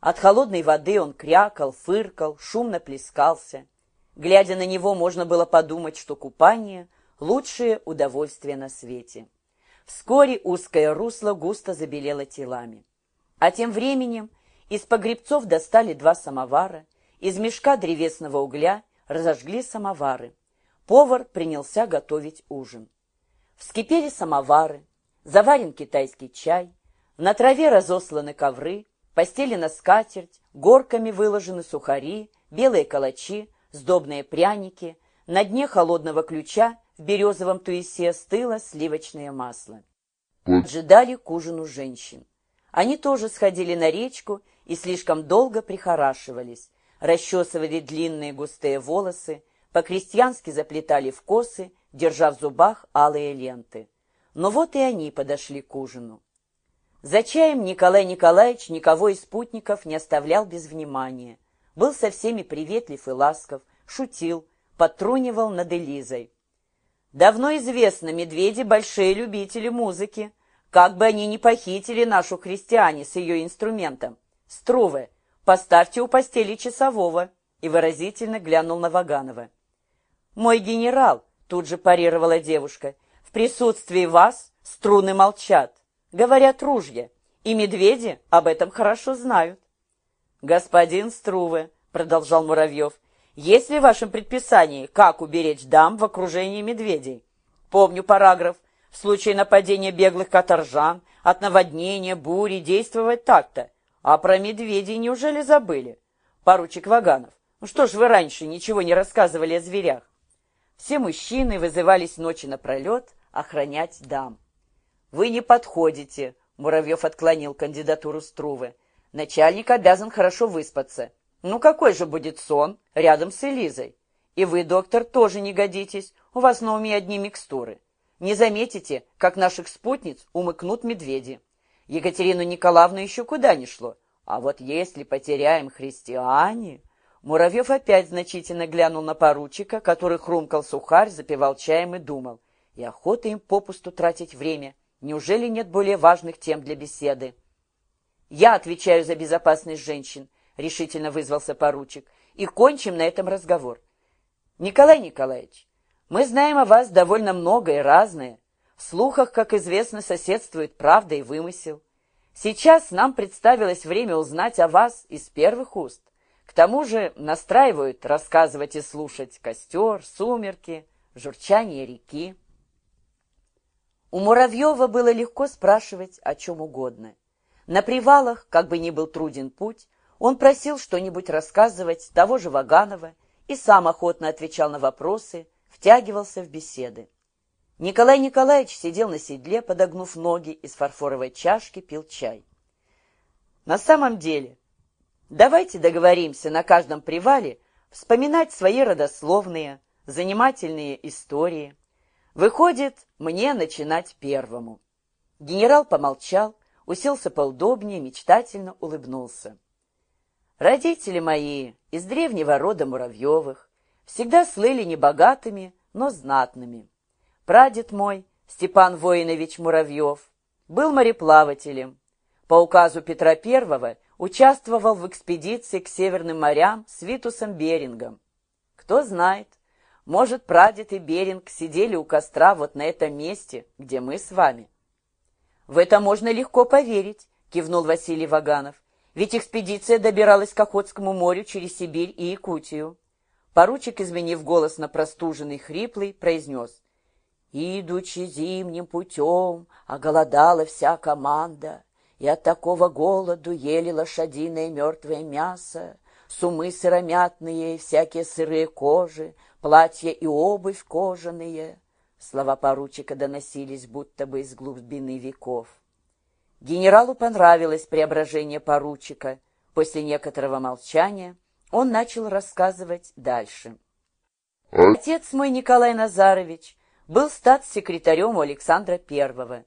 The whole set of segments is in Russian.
От холодной воды он крякал, фыркал, шумно плескался. Глядя на него, можно было подумать, что купание — лучшее удовольствие на свете. Вскоре узкое русло густо забелело телами. А тем временем из погребцов достали два самовара, из мешка древесного угля разожгли самовары. Повар принялся готовить ужин. Вскипели самовары, заварен китайский чай, на траве разосланы ковры, постелена скатерть, горками выложены сухари, белые калачи, сдобные пряники, на дне холодного ключа в березовом туисе стыло сливочное масло. Ожидали к ужину женщин. Они тоже сходили на речку и слишком долго прихорашивались, расчесывали длинные густые волосы, по-крестьянски заплетали в косы, держа в зубах алые ленты. Но вот и они подошли к ужину. За чаем Николай Николаевич никого из спутников не оставлял без внимания. Был со всеми приветлив и ласков, шутил, подтрунивал над Элизой. Давно известно, медведи — большие любители музыки. Как бы они ни похитили нашу христиане с ее инструментом. Струве, поставьте у постели часового, и выразительно глянул на Ваганова. Мой генерал, тут же парировала девушка, в присутствии вас струны молчат, говорят ружья, и медведи об этом хорошо знают. Господин Струве, продолжал Муравьев, есть ли в вашем предписании, как уберечь дам в окружении медведей? Помню параграф. В случае нападения беглых каторжан, от наводнения, бури действовать так-то. А про медведей неужели забыли? Поручик Ваганов, ну что ж вы раньше ничего не рассказывали о зверях? Все мужчины вызывались ночи напролет охранять дам. «Вы не подходите», — Муравьев отклонил кандидатуру Струвы. «Начальник обязан хорошо выспаться. Ну какой же будет сон рядом с Элизой? И вы, доктор, тоже не годитесь, у вас на уме одни микстуры. Не заметите, как наших спутниц умыкнут медведи. Екатерину Николаевну еще куда ни шло. А вот если потеряем христиане... Муравьев опять значительно глянул на поручика, который хрумкал сухарь, запивал чаем и думал. И охота им попусту тратить время. Неужели нет более важных тем для беседы? Я отвечаю за безопасность женщин, решительно вызвался поручик, и кончим на этом разговор. Николай Николаевич, мы знаем о вас довольно много и разное. В слухах, как известно, соседствует правда и вымысел. Сейчас нам представилось время узнать о вас из первых уст. К тому же настраивают рассказывать и слушать костер, сумерки, журчание реки. У Муравьева было легко спрашивать о чем угодно. На привалах, как бы ни был труден путь, он просил что-нибудь рассказывать того же Ваганова и сам охотно отвечал на вопросы, втягивался в беседы. Николай Николаевич сидел на седле, подогнув ноги, из фарфоровой чашки пил чай. На самом деле, давайте договоримся на каждом привале вспоминать свои родословные, занимательные истории. Выходит, мне начинать первому. Генерал помолчал, уселся поудобнее, мечтательно улыбнулся. Родители мои из древнего рода Муравьевых всегда слыли небогатыми, но знатными. Прадед мой, Степан Воинович Муравьев, был мореплавателем. По указу Петра I участвовал в экспедиции к Северным морям с Витусом Берингом. Кто знает, может, прадед и Беринг сидели у костра вот на этом месте, где мы с вами. В это можно легко поверить, кивнул Василий Ваганов. Ведь экспедиция добиралась к Охотскому морю через Сибирь и Якутию. Поручик, изменив голос на простуженный, хриплый, произнес. «Идучи зимним путем, оголодала вся команда, и от такого голоду ели лошадиное мертвое мясо, сумы сыромятные всякие сырые кожи, платья и обувь кожаные». Слова поручика доносились будто бы из глубины веков. Генералу понравилось преображение поручика. После некоторого молчания он начал рассказывать дальше. Отец мой, Николай Назарович, был статс-секретарем у Александра Первого.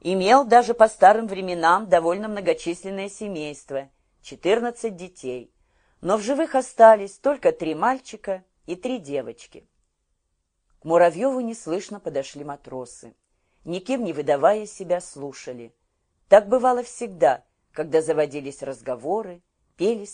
Имел даже по старым временам довольно многочисленное семейство, 14 детей. Но в живых остались только три мальчика и три девочки. К Муравьеву неслышно подошли матросы. Никем не выдавая себя, слушали. Так бывало всегда, когда заводились разговоры, пелись